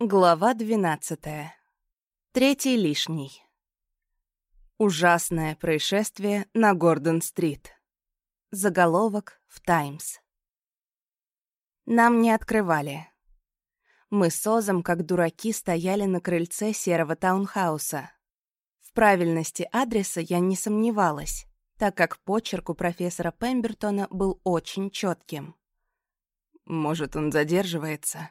Глава двенадцатая. Третий лишний. Ужасное происшествие на Гордон-стрит. Заголовок в «Таймс». Нам не открывали. Мы с Озом, как дураки, стояли на крыльце серого таунхауса. В правильности адреса я не сомневалась, так как почерк у профессора Пембертона был очень четким. «Может, он задерживается?»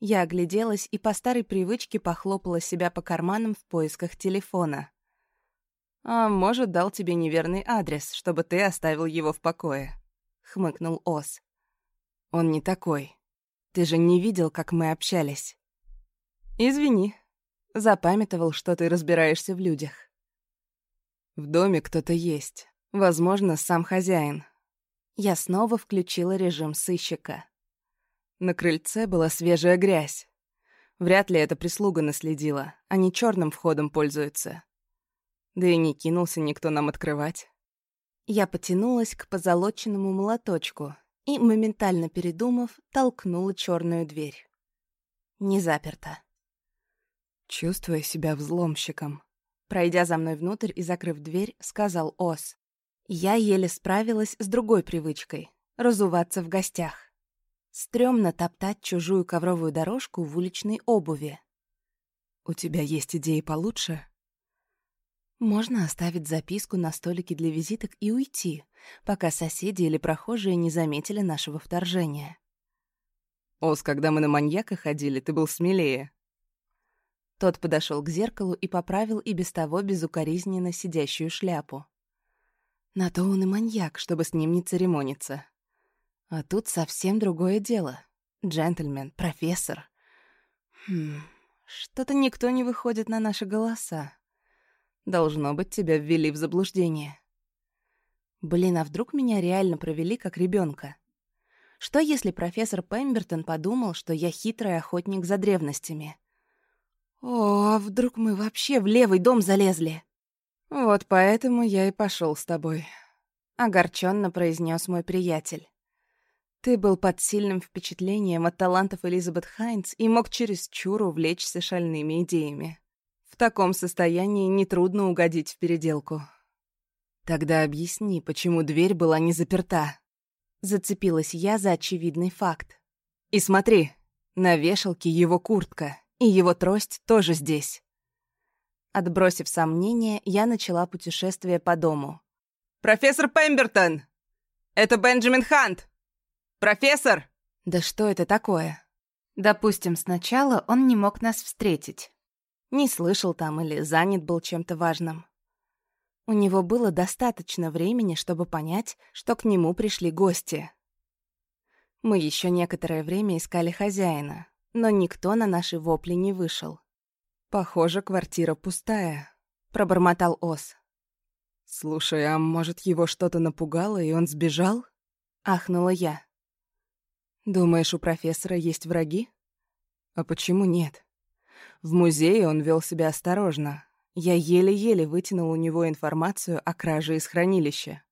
Я огляделась и по старой привычке похлопала себя по карманам в поисках телефона. «А может, дал тебе неверный адрес, чтобы ты оставил его в покое», — хмыкнул Ос. «Он не такой. Ты же не видел, как мы общались». «Извини», — запамятовал, что ты разбираешься в людях. «В доме кто-то есть. Возможно, сам хозяин». Я снова включила режим сыщика. На крыльце была свежая грязь. Вряд ли эта прислуга наследила, они черным входом пользуются. Да и не кинулся никто нам открывать. Я потянулась к позолоченному молоточку и, моментально передумав, толкнула черную дверь. Не заперта. Чувствуя себя взломщиком. Пройдя за мной внутрь и закрыв дверь, сказал Ос. Я еле справилась с другой привычкой — разуваться в гостях. Стрёмно топтать чужую ковровую дорожку в уличной обуви. «У тебя есть идеи получше?» Можно оставить записку на столике для визиток и уйти, пока соседи или прохожие не заметили нашего вторжения. «Ос, когда мы на маньяка ходили, ты был смелее». Тот подошел к зеркалу и поправил и без того безукоризненно сидящую шляпу. На то он и маньяк, чтобы с ним не церемониться. А тут совсем другое дело. Джентльмен, профессор. Хм, что-то никто не выходит на наши голоса. Должно быть, тебя ввели в заблуждение. Блин, а вдруг меня реально провели как ребенка? Что если профессор Пембертон подумал, что я хитрый охотник за древностями? О, а вдруг мы вообще в левый дом залезли? Вот поэтому я и пошел с тобой, огорченно произнес мой приятель. Ты был под сильным впечатлением от талантов Элизабет Хайнц и мог чересчур увлечься шальными идеями. В таком состоянии нетрудно угодить в переделку. Тогда объясни, почему дверь была не заперта. Зацепилась я за очевидный факт. И смотри, на вешалке его куртка, и его трость тоже здесь. Отбросив сомнения, я начала путешествие по дому. «Профессор Пембертон! Это Бенджамин Хант!» «Профессор!» Да что это такое? Допустим, сначала он не мог нас встретить. Не слышал там или занят был чем-то важным. У него было достаточно времени, чтобы понять, что к нему пришли гости. Мы еще некоторое время искали хозяина, но никто на наши вопли не вышел. «Похоже, квартира пустая», — пробормотал Ос. «Слушай, а может, его что-то напугало, и он сбежал?» — ахнула я. Думаешь, у профессора есть враги? А почему нет? В музее он вел себя осторожно. Я еле-еле вытянул у него информацию о краже из хранилища.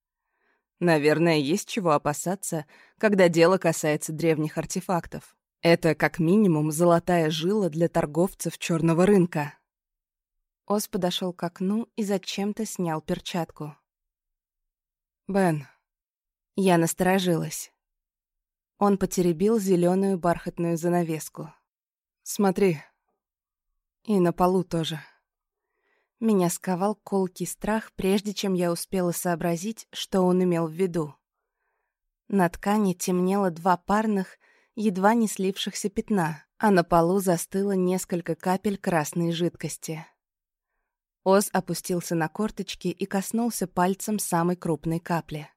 Наверное, есть чего опасаться, когда дело касается древних артефактов. Это, как минимум, золотая жила для торговцев черного рынка. Ос подошел к окну и зачем-то снял перчатку. «Бен». Я насторожилась. Он потеребил зеленую бархатную занавеску. «Смотри. И на полу тоже». Меня сковал колкий страх, прежде чем я успела сообразить, что он имел в виду. На ткани темнело два парных, едва не слившихся пятна, а на полу застыло несколько капель красной жидкости. Оз опустился на корточки и коснулся пальцем самой крупной капли.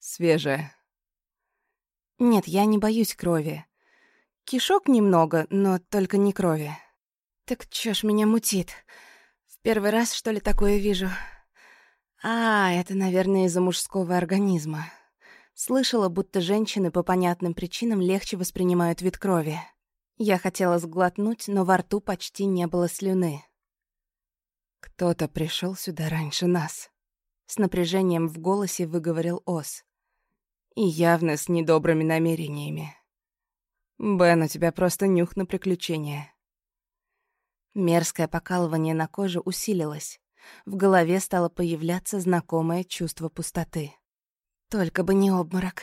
«Свежая», нет, я не боюсь крови. Кишок немного, но только не крови. Так чё ж меня мутит? В первый раз, что ли, такое вижу? А, это, наверное, из-за мужского организма. Слышала, будто женщины по понятным причинам легче воспринимают вид крови. Я хотела сглотнуть, но во рту почти не было слюны. «Кто-то пришел сюда раньше нас», — с напряжением в голосе выговорил Ос и явно с недобрыми намерениями. Бен, у тебя просто нюх на приключения. Мерзкое покалывание на коже усилилось. В голове стало появляться знакомое чувство пустоты. Только бы не обморок.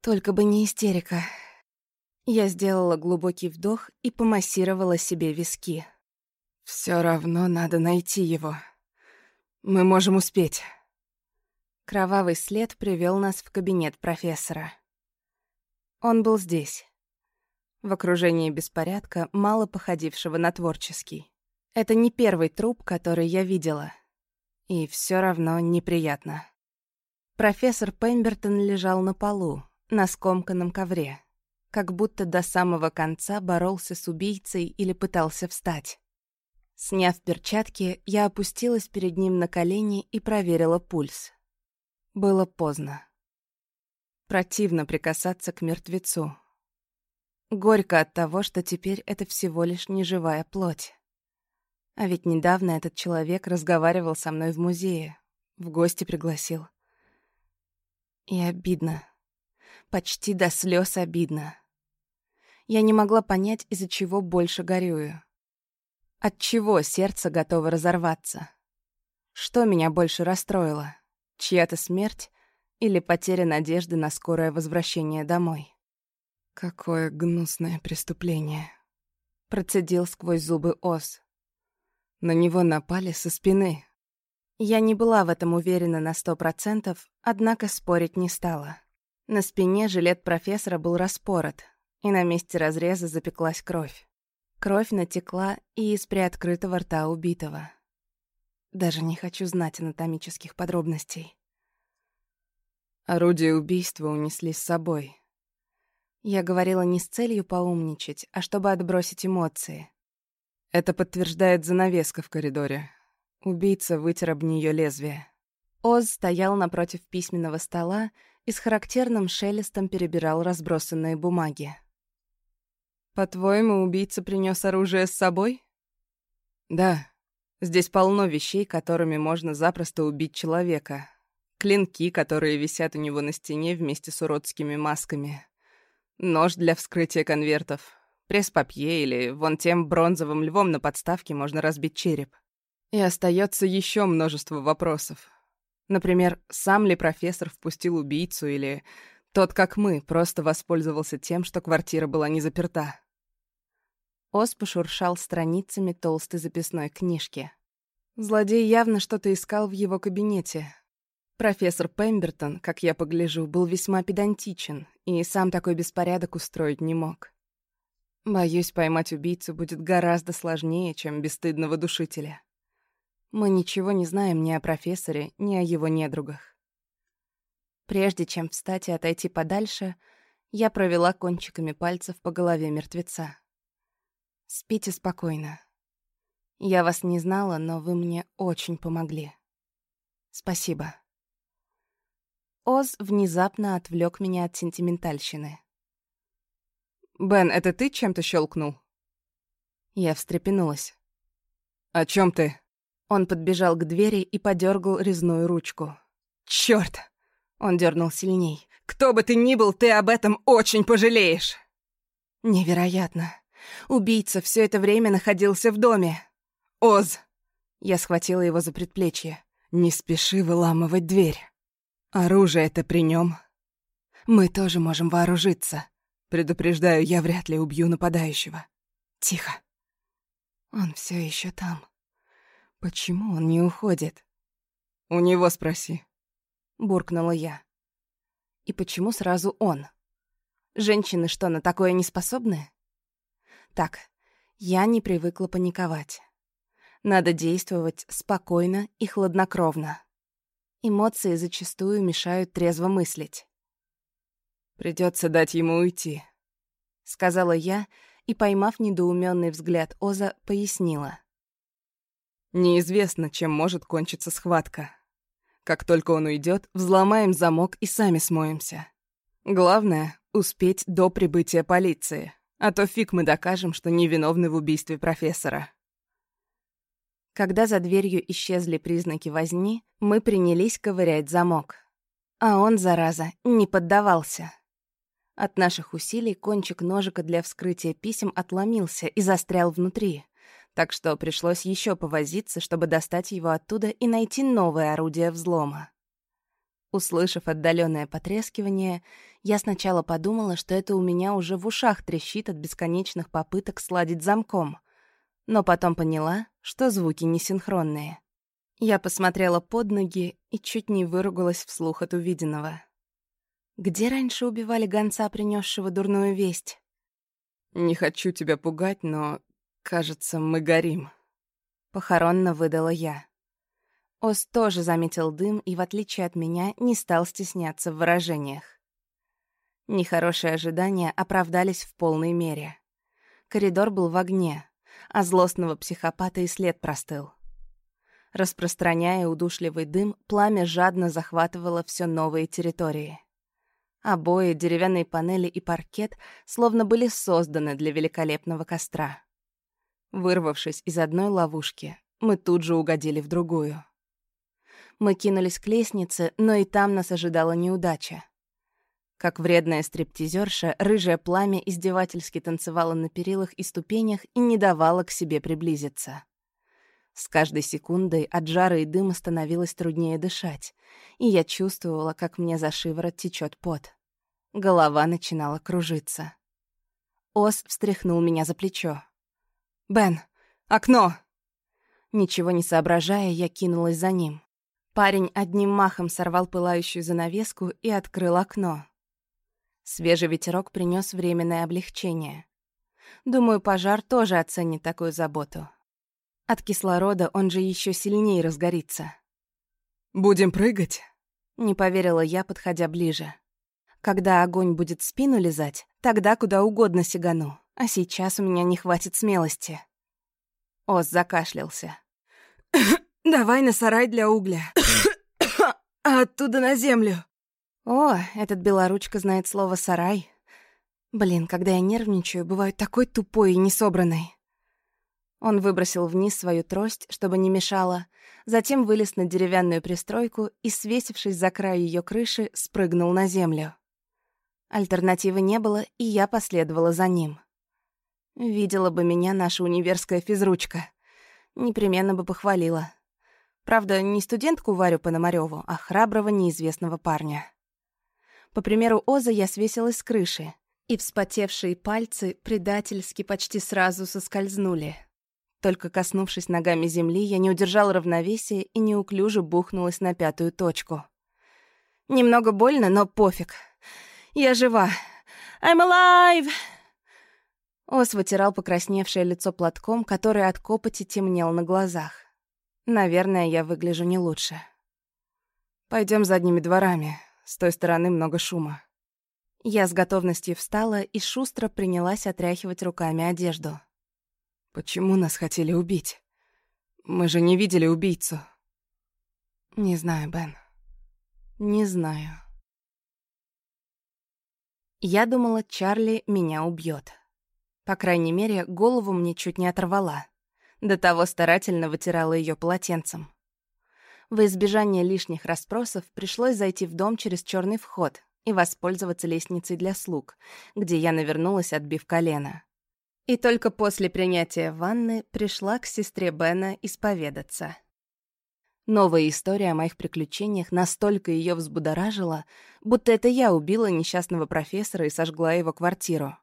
Только бы не истерика. Я сделала глубокий вдох и помассировала себе виски. Все равно надо найти его. Мы можем успеть. Кровавый след привел нас в кабинет профессора. Он был здесь. В окружении беспорядка, мало походившего на творческий. Это не первый труп, который я видела. И все равно неприятно. Профессор Пембертон лежал на полу, на скомканном ковре, как будто до самого конца боролся с убийцей или пытался встать. Сняв перчатки, я опустилась перед ним на колени и проверила пульс. Было поздно. Противно прикасаться к мертвецу. Горько от того, что теперь это всего лишь неживая плоть. А ведь недавно этот человек разговаривал со мной в музее, в гости пригласил. И обидно. Почти до слез обидно. Я не могла понять, из-за чего больше горюю. От чего сердце готово разорваться? Что меня больше расстроило? Чья-то смерть или потеря надежды на скорое возвращение домой. «Какое гнусное преступление!» Процедил сквозь зубы Ос. На него напали со спины. Я не была в этом уверена на сто процентов, однако спорить не стала. На спине жилет профессора был распорот, и на месте разреза запеклась кровь. Кровь натекла и из приоткрытого рта убитого. Даже не хочу знать анатомических подробностей. Орудие убийства унесли с собой. Я говорила не с целью поумничать, а чтобы отбросить эмоции. Это подтверждает занавеска в коридоре. Убийца вытер об нее лезвие. Оз стоял напротив письменного стола и с характерным шелестом перебирал разбросанные бумаги. «По-твоему, убийца принес оружие с собой?» «Да», Здесь полно вещей, которыми можно запросто убить человека. Клинки, которые висят у него на стене вместе с уродскими масками. Нож для вскрытия конвертов. Пресс-папье или вон тем бронзовым львом на подставке можно разбить череп. И остается еще множество вопросов. Например, сам ли профессор впустил убийцу или тот, как мы, просто воспользовался тем, что квартира была не заперта. Ос пошуршал страницами толстой записной книжки. Злодей явно что-то искал в его кабинете. Профессор Пембертон, как я погляжу, был весьма педантичен и сам такой беспорядок устроить не мог. Боюсь, поймать убийцу будет гораздо сложнее, чем бесстыдного душителя. Мы ничего не знаем ни о профессоре, ни о его недругах. Прежде чем встать и отойти подальше, я провела кончиками пальцев по голове мертвеца. Спите спокойно. Я вас не знала, но вы мне очень помогли. Спасибо. Оз внезапно отвлек меня от сентиментальщины. «Бен, это ты чем-то щелкнул? Я встрепенулась. «О чем ты?» Он подбежал к двери и подергал резную ручку. Черт! Он дернул сильней. «Кто бы ты ни был, ты об этом очень пожалеешь!» «Невероятно!» Убийца все это время находился в доме. «Оз!» Я схватила его за предплечье. «Не спеши выламывать дверь. Оружие-то при нем. Мы тоже можем вооружиться. Предупреждаю, я вряд ли убью нападающего. Тихо. Он все еще там. Почему он не уходит? У него спроси. Буркнула я. И почему сразу он? Женщины что, на такое не способны? Так, я не привыкла паниковать. Надо действовать спокойно и хладнокровно. Эмоции зачастую мешают трезво мыслить. Придется дать ему уйти», — сказала я и, поймав недоуменный взгляд Оза, пояснила. «Неизвестно, чем может кончиться схватка. Как только он уйдет, взломаем замок и сами смоемся. Главное — успеть до прибытия полиции». А то фиг мы докажем, что невиновны в убийстве профессора. Когда за дверью исчезли признаки возни, мы принялись ковырять замок. А он, зараза, не поддавался. От наших усилий кончик ножика для вскрытия писем отломился и застрял внутри, так что пришлось еще повозиться, чтобы достать его оттуда и найти новое орудие взлома. Услышав отдаленное потрескивание, я сначала подумала, что это у меня уже в ушах трещит от бесконечных попыток сладить замком, но потом поняла, что звуки несинхронные. Я посмотрела под ноги и чуть не выругалась вслух от увиденного. Где раньше убивали гонца, принесшего дурную весть? «Не хочу тебя пугать, но, кажется, мы горим», — похоронно выдала я. Ос тоже заметил дым и, в отличие от меня, не стал стесняться в выражениях. Нехорошие ожидания оправдались в полной мере. Коридор был в огне, а злостного психопата и след простыл. Распространяя удушливый дым, пламя жадно захватывало все новые территории. Обои, деревянные панели и паркет словно были созданы для великолепного костра. Вырвавшись из одной ловушки, мы тут же угодили в другую. Мы кинулись к лестнице, но и там нас ожидала неудача. Как вредная стриптизерша, рыжее пламя издевательски танцевало на перилах и ступенях и не давало к себе приблизиться. С каждой секундой от жара и дыма становилось труднее дышать, и я чувствовала, как мне за шиворот течет пот. Голова начинала кружиться. Ос встряхнул меня за плечо. «Бен, окно!» Ничего не соображая, я кинулась за ним. Парень одним махом сорвал пылающую занавеску и открыл окно. Свежий ветерок принес временное облегчение. Думаю, пожар тоже оценит такую заботу. От кислорода он же еще сильнее разгорится. «Будем прыгать?» — не поверила я, подходя ближе. «Когда огонь будет спину лизать, тогда куда угодно сигану, а сейчас у меня не хватит смелости». Оз закашлялся. «Давай на сарай для угля. а оттуда на землю». О, этот белоручка знает слово «сарай». Блин, когда я нервничаю, бываю такой тупой и несобранной. Он выбросил вниз свою трость, чтобы не мешало, затем вылез на деревянную пристройку и, свесившись за край ее крыши, спрыгнул на землю. Альтернативы не было, и я последовала за ним. Видела бы меня наша универская физручка. Непременно бы похвалила. Правда, не студентку Варю Пономарёву, а храброго неизвестного парня. По примеру Оза я свесилась с крыши, и вспотевшие пальцы предательски почти сразу соскользнули. Только коснувшись ногами земли, я не удержала равновесия и неуклюже бухнулась на пятую точку. Немного больно, но пофиг. Я жива. I'm alive! Ос вытирал покрасневшее лицо платком, который от копоти темнел на глазах. Наверное, я выгляжу не лучше. Пойдем задними дворами. С той стороны много шума. Я с готовностью встала и шустро принялась отряхивать руками одежду. Почему нас хотели убить? Мы же не видели убийцу. Не знаю, Бен. Не знаю. Я думала, Чарли меня убьет. По крайней мере, голову мне чуть не оторвала. До того старательно вытирала ее полотенцем. В избежание лишних расспросов пришлось зайти в дом через черный вход и воспользоваться лестницей для слуг, где я навернулась, отбив колено. И только после принятия ванны пришла к сестре Бена исповедаться. Новая история о моих приключениях настолько ее взбудоражила, будто это я убила несчастного профессора и сожгла его квартиру.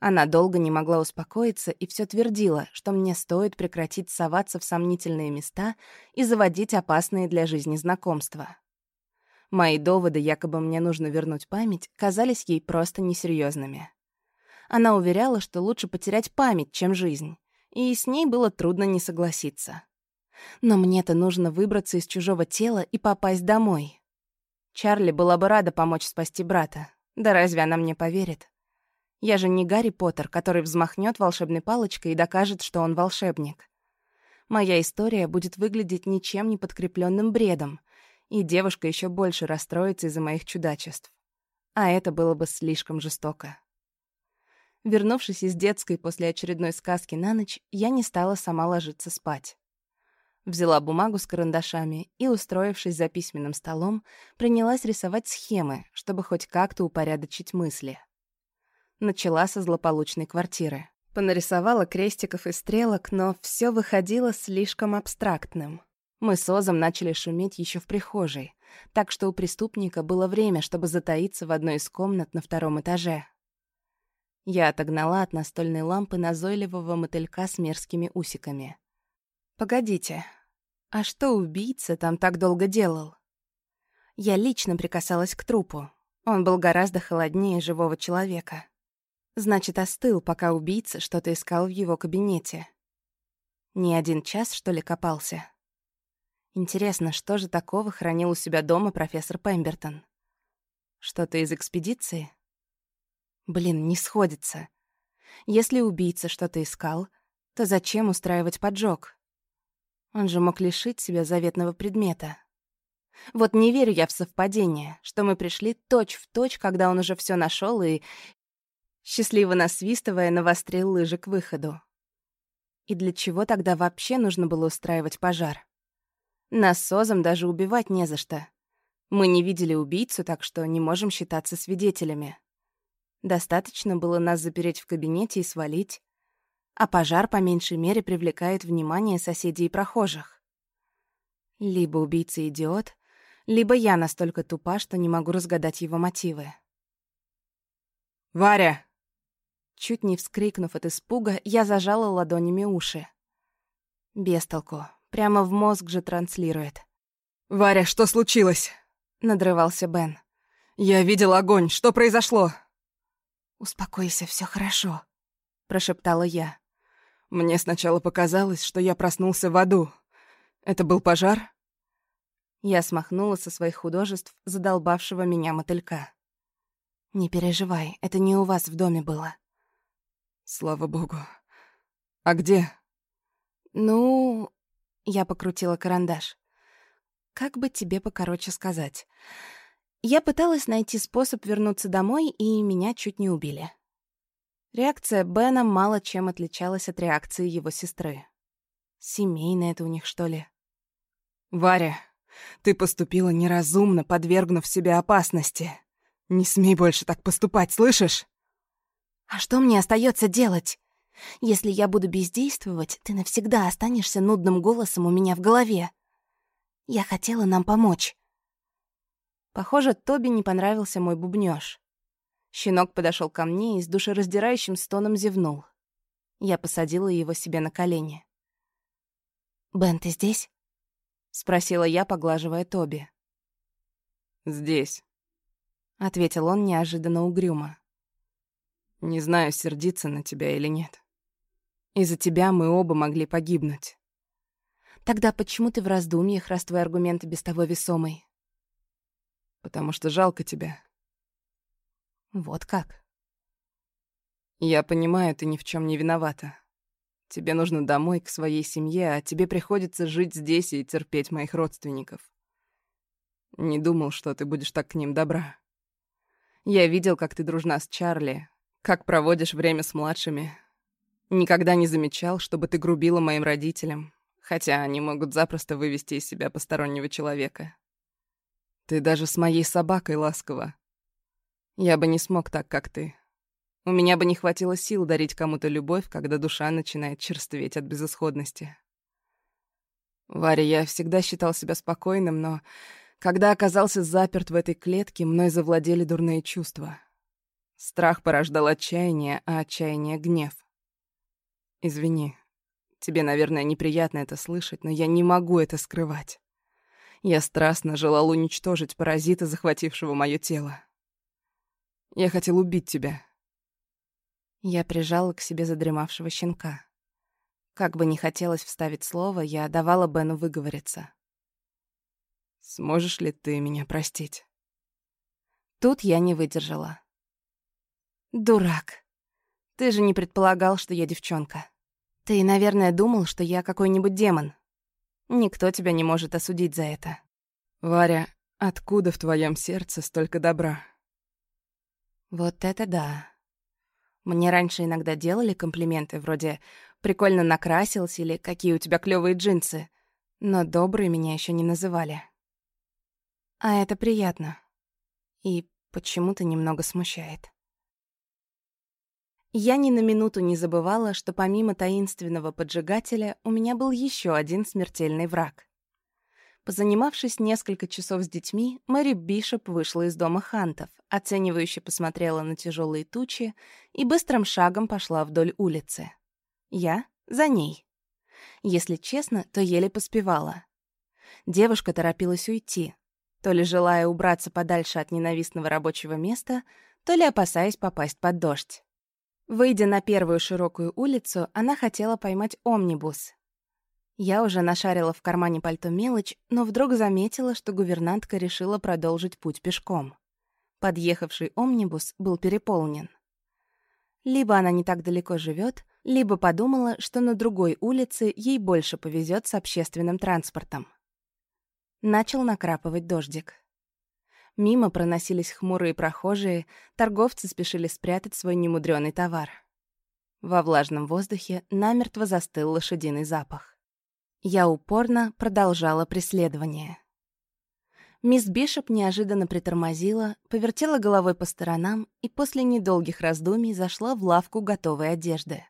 Она долго не могла успокоиться и все твердила, что мне стоит прекратить соваться в сомнительные места и заводить опасные для жизни знакомства. Мои доводы, якобы мне нужно вернуть память, казались ей просто несерьезными. Она уверяла, что лучше потерять память, чем жизнь, и с ней было трудно не согласиться. Но мне-то нужно выбраться из чужого тела и попасть домой. Чарли была бы рада помочь спасти брата. Да разве она мне поверит? Я же не Гарри Поттер, который взмахнет волшебной палочкой и докажет, что он волшебник. Моя история будет выглядеть ничем не подкрепленным бредом, и девушка еще больше расстроится из-за моих чудачеств. А это было бы слишком жестоко. Вернувшись из детской после очередной сказки на ночь, я не стала сама ложиться спать. Взяла бумагу с карандашами и, устроившись за письменным столом, принялась рисовать схемы, чтобы хоть как-то упорядочить мысли. Начала со злополучной квартиры. Понарисовала крестиков и стрелок, но все выходило слишком абстрактным. Мы с Озом начали шуметь еще в прихожей, так что у преступника было время, чтобы затаиться в одной из комнат на втором этаже. Я отогнала от настольной лампы назойливого мотылька с мерзкими усиками. «Погодите, а что убийца там так долго делал?» Я лично прикасалась к трупу. Он был гораздо холоднее живого человека. Значит, остыл, пока убийца что-то искал в его кабинете. Не один час, что ли, копался? Интересно, что же такого хранил у себя дома профессор Пембертон? Что-то из экспедиции? Блин, не сходится. Если убийца что-то искал, то зачем устраивать поджог? Он же мог лишить себя заветного предмета. Вот не верю я в совпадение, что мы пришли точь в точь, когда он уже все нашел и, счастливо насвистывая, навострил лыжи к выходу. И для чего тогда вообще нужно было устраивать пожар? Нас с Озом даже убивать не за что. Мы не видели убийцу, так что не можем считаться свидетелями. Достаточно было нас запереть в кабинете и свалить а пожар по меньшей мере привлекает внимание соседей и прохожих. Либо убийца идиот, либо я настолько тупа, что не могу разгадать его мотивы. «Варя!» Чуть не вскрикнув от испуга, я зажала ладонями уши. Бестолку. Прямо в мозг же транслирует. «Варя, что случилось?» — надрывался Бен. «Я видел огонь. Что произошло?» «Успокойся, все хорошо», — прошептала я. Мне сначала показалось, что я проснулся в аду. Это был пожар? Я смахнула со своих художеств задолбавшего меня мотылька. «Не переживай, это не у вас в доме было». «Слава богу. А где?» «Ну...» — я покрутила карандаш. «Как бы тебе покороче сказать?» Я пыталась найти способ вернуться домой, и меня чуть не убили. Реакция Бена мало чем отличалась от реакции его сестры. Семейное это у них, что ли? «Варя, ты поступила неразумно, подвергнув себя опасности. Не смей больше так поступать, слышишь?» «А что мне остается делать? Если я буду бездействовать, ты навсегда останешься нудным голосом у меня в голове. Я хотела нам помочь». Похоже, Тоби не понравился мой бубнёж. Щенок подошел ко мне и с душераздирающим стоном зевнул. Я посадила его себе на колени. «Бен, ты здесь?» — спросила я, поглаживая Тоби. «Здесь», — ответил он неожиданно угрюмо. «Не знаю, сердиться на тебя или нет. Из-за тебя мы оба могли погибнуть». «Тогда почему ты в раздумьях, раз твой аргумент без того весомый?» «Потому что жалко тебя», вот как? Я понимаю, ты ни в чем не виновата. Тебе нужно домой, к своей семье, а тебе приходится жить здесь и терпеть моих родственников. Не думал, что ты будешь так к ним добра. Я видел, как ты дружна с Чарли, как проводишь время с младшими. Никогда не замечал, чтобы ты грубила моим родителям, хотя они могут запросто вывести из себя постороннего человека. Ты даже с моей собакой ласково. Я бы не смог так, как ты. У меня бы не хватило сил дарить кому-то любовь, когда душа начинает черстветь от безысходности. Варя, я всегда считал себя спокойным, но когда оказался заперт в этой клетке, мной завладели дурные чувства. Страх порождал отчаяние, а отчаяние — гнев. Извини, тебе, наверное, неприятно это слышать, но я не могу это скрывать. Я страстно желал уничтожить паразита, захватившего мое тело. Я хотел убить тебя». Я прижала к себе задремавшего щенка. Как бы не хотелось вставить слово, я давала Бену выговориться. «Сможешь ли ты меня простить?» Тут я не выдержала. «Дурак. Ты же не предполагал, что я девчонка. Ты, наверное, думал, что я какой-нибудь демон. Никто тебя не может осудить за это». «Варя, откуда в твоем сердце столько добра?» Вот это да. Мне раньше иногда делали комплименты, вроде «прикольно накрасился» или «какие у тебя клёвые джинсы». Но добрые меня еще не называли. А это приятно. И почему-то немного смущает. Я ни на минуту не забывала, что помимо таинственного поджигателя у меня был еще один смертельный враг. Позанимавшись несколько часов с детьми, Мэри Бишоп вышла из дома Хантов, оценивающе посмотрела на тяжелые тучи и быстрым шагом пошла вдоль улицы. Я за ней. Если честно, то еле поспевала. Девушка торопилась уйти, то ли желая убраться подальше от ненавистного рабочего места, то ли опасаясь попасть под дождь. Выйдя на первую широкую улицу, она хотела поймать омнибус. Я уже нашарила в кармане пальто мелочь, но вдруг заметила, что гувернантка решила продолжить путь пешком. Подъехавший омнибус был переполнен. Либо она не так далеко живет, либо подумала, что на другой улице ей больше повезет с общественным транспортом. Начал накрапывать дождик. Мимо проносились хмурые прохожие, торговцы спешили спрятать свой немудрёный товар. Во влажном воздухе намертво застыл лошадиный запах. Я упорно продолжала преследование. Мисс Бишоп неожиданно притормозила, повертела головой по сторонам и после недолгих раздумий зашла в лавку готовой одежды.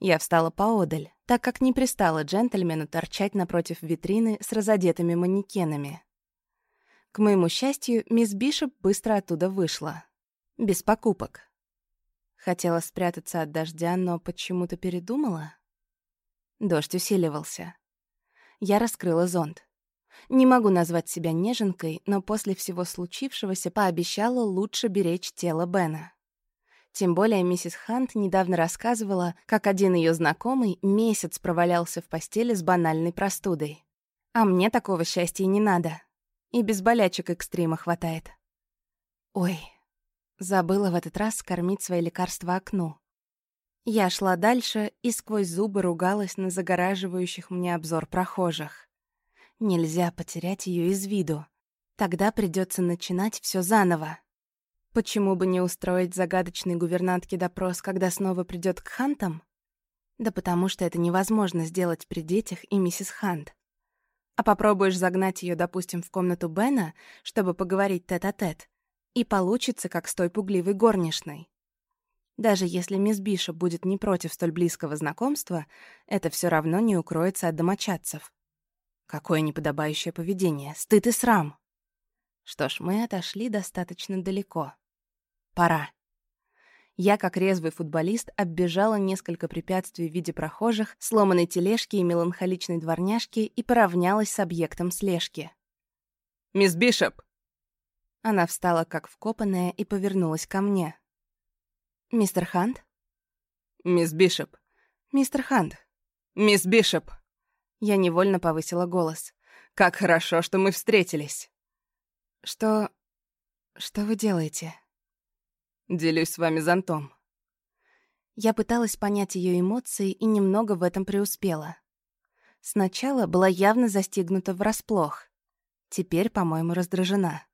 Я встала поодаль, так как не пристала джентльмену торчать напротив витрины с разодетыми манекенами. К моему счастью, мисс Бишоп быстро оттуда вышла. Без покупок. Хотела спрятаться от дождя, но почему-то передумала. Дождь усиливался. Я раскрыла зонт. Не могу назвать себя неженкой, но после всего случившегося пообещала лучше беречь тело Бена. Тем более миссис Хант недавно рассказывала, как один ее знакомый месяц провалялся в постели с банальной простудой. А мне такого счастья не надо. И без болячек экстрима хватает. Ой, забыла в этот раз скормить свои лекарства окну. Я шла дальше и сквозь зубы ругалась на загораживающих мне обзор прохожих. Нельзя потерять ее из виду. Тогда придется начинать все заново. Почему бы не устроить загадочной гувернантке допрос, когда снова придет к Хантам? Да потому что это невозможно сделать при детях и миссис Хант. А попробуешь загнать ее, допустим, в комнату Бена, чтобы поговорить тет-а-тет, -тет, и получится, как с той пугливой горничной. Даже если мисс Биша будет не против столь близкого знакомства, это все равно не укроется от домочадцев. Какое неподобающее поведение, стыд и срам. Что ж, мы отошли достаточно далеко. Пора. Я, как резвый футболист, оббежала несколько препятствий в виде прохожих, сломанной тележки и меланхоличной дворняжки и поравнялась с объектом слежки. «Мисс Бишоп!» Она встала как вкопанная и повернулась ко мне. «Мистер Хант?» «Мисс Бишоп!» «Мистер Хант!» «Мисс Бишоп!» Я невольно повысила голос. «Как хорошо, что мы встретились!» «Что... что вы делаете?» Делюсь с вами зонтом. Я пыталась понять ее эмоции и немного в этом преуспела. Сначала была явно застигнута врасплох. Теперь, по-моему, раздражена.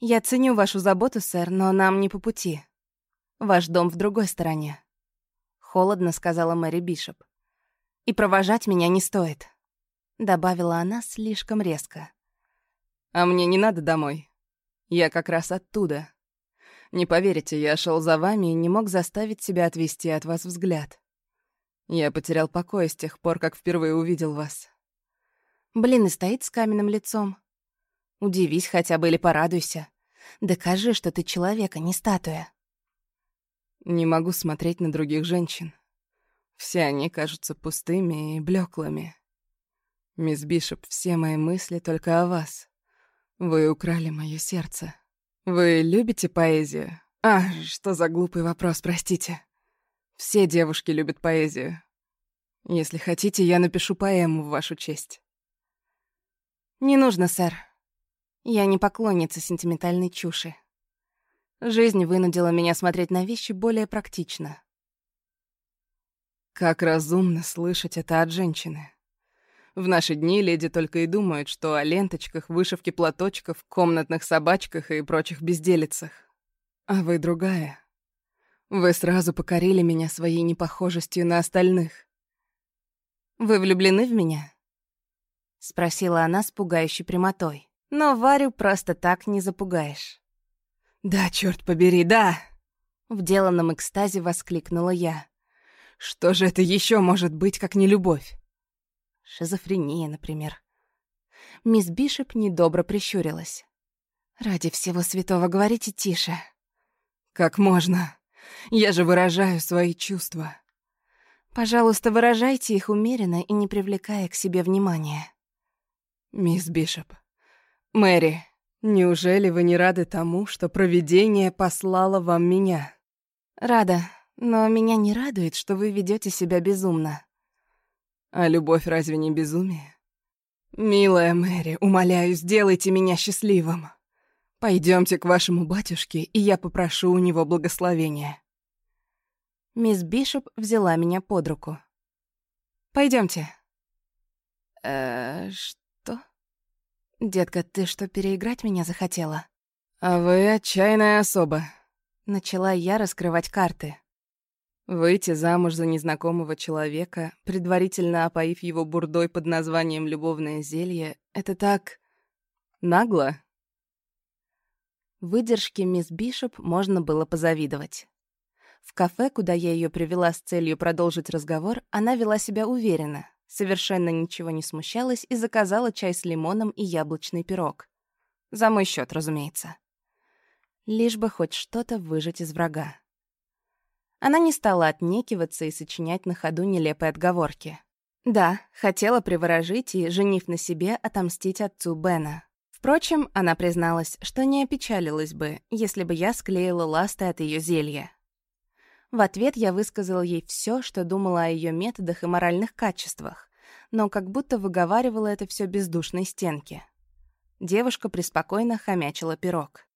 «Я ценю вашу заботу, сэр, но нам не по пути. Ваш дом в другой стороне», — холодно сказала Мэри Бишоп. «И провожать меня не стоит», — добавила она слишком резко. «А мне не надо домой. Я как раз оттуда». Не поверите, я шел за вами и не мог заставить себя отвести от вас взгляд. Я потерял покой с тех пор, как впервые увидел вас. Блин, и стоит с каменным лицом. Удивись хотя бы или порадуйся. Докажи, что ты человек, а не статуя. Не могу смотреть на других женщин. Все они кажутся пустыми и блеклыми. Мисс Бишоп, все мои мысли только о вас. Вы украли мое сердце. «Вы любите поэзию?» «А, что за глупый вопрос, простите. Все девушки любят поэзию. Если хотите, я напишу поэму в вашу честь». «Не нужно, сэр. Я не поклонница сентиментальной чуши. Жизнь вынудила меня смотреть на вещи более практично». «Как разумно слышать это от женщины», в наши дни леди только и думают, что о ленточках, вышивке платочков, комнатных собачках и прочих безделицах. А вы другая. Вы сразу покорили меня своей непохожестью на остальных. Вы влюблены в меня? спросила она с пугающей прямотой. «Но Варю просто так не запугаешь». «Да, черт побери, да!» В деланном экстазе воскликнула я. «Что же это еще может быть, как не любовь?» Шизофрения, например. Мисс Бишоп недобро прищурилась. «Ради всего святого говорите тише». «Как можно? Я же выражаю свои чувства». «Пожалуйста, выражайте их умеренно и не привлекая к себе внимания». «Мисс Бишоп, Мэри, неужели вы не рады тому, что провидение послало вам меня?» «Рада, но меня не радует, что вы ведете себя безумно». «А любовь разве не безумие?» «Милая Мэри, умоляю, сделайте меня счастливым. Пойдемте к вашему батюшке, и я попрошу у него благословения». Мисс Бишоп взяла меня под руку. Пойдемте. Э, что? Детка, ты что, переиграть меня захотела? А вы отчаянная особа. Начала я раскрывать карты. Выйти замуж за незнакомого человека, предварительно опоив его бурдой под названием «любовное зелье», это так... нагло. Выдержке мисс Бишоп можно было позавидовать. В кафе, куда я ее привела с целью продолжить разговор, она вела себя уверенно, совершенно ничего не смущалась и заказала чай с лимоном и яблочный пирог. За мой счет, разумеется. Лишь бы хоть что-то выжать из врага. Она не стала отнекиваться и сочинять на ходу нелепые отговорки. Да, хотела приворожить и, женив на себе, отомстить отцу Бена. Впрочем, она призналась, что не опечалилась бы, если бы я склеила ласты от ее зелья. В ответ я высказала ей все, что думала о ее методах и моральных качествах, но как будто выговаривала это все бездушной стенке. Девушка преспокойно хомячила пирог.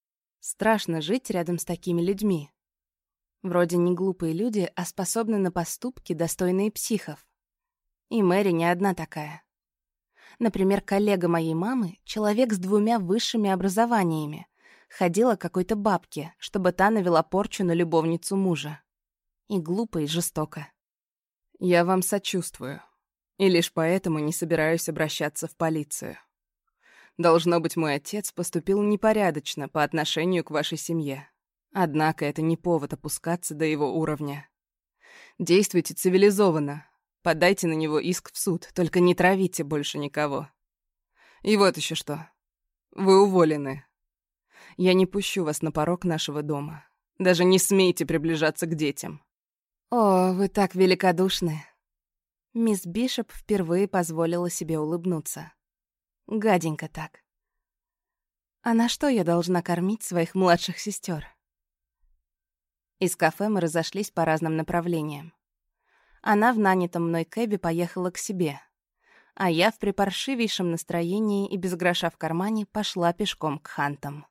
Страшно жить рядом с такими людьми. Вроде не глупые люди, а способны на поступки, достойные психов. И Мэри не одна такая. Например, коллега моей мамы, человек с двумя высшими образованиями, ходила к какой-то бабке, чтобы та навела порчу на любовницу мужа. И глупо, и жестоко. «Я вам сочувствую. И лишь поэтому не собираюсь обращаться в полицию. Должно быть, мой отец поступил непорядочно по отношению к вашей семье. Однако это не повод опускаться до его уровня. Действуйте цивилизованно. Подайте на него иск в суд, только не травите больше никого. И вот еще что. Вы уволены. Я не пущу вас на порог нашего дома. Даже не смейте приближаться к детям. «О, вы так великодушны!» Мисс Бишоп впервые позволила себе улыбнуться. Гаденько так. А на что я должна кормить своих младших сестер? Из кафе мы разошлись по разным направлениям. Она в нанятом мной кэбе поехала к себе, а я в припаршивейшем настроении и без гроша в кармане пошла пешком к хантам.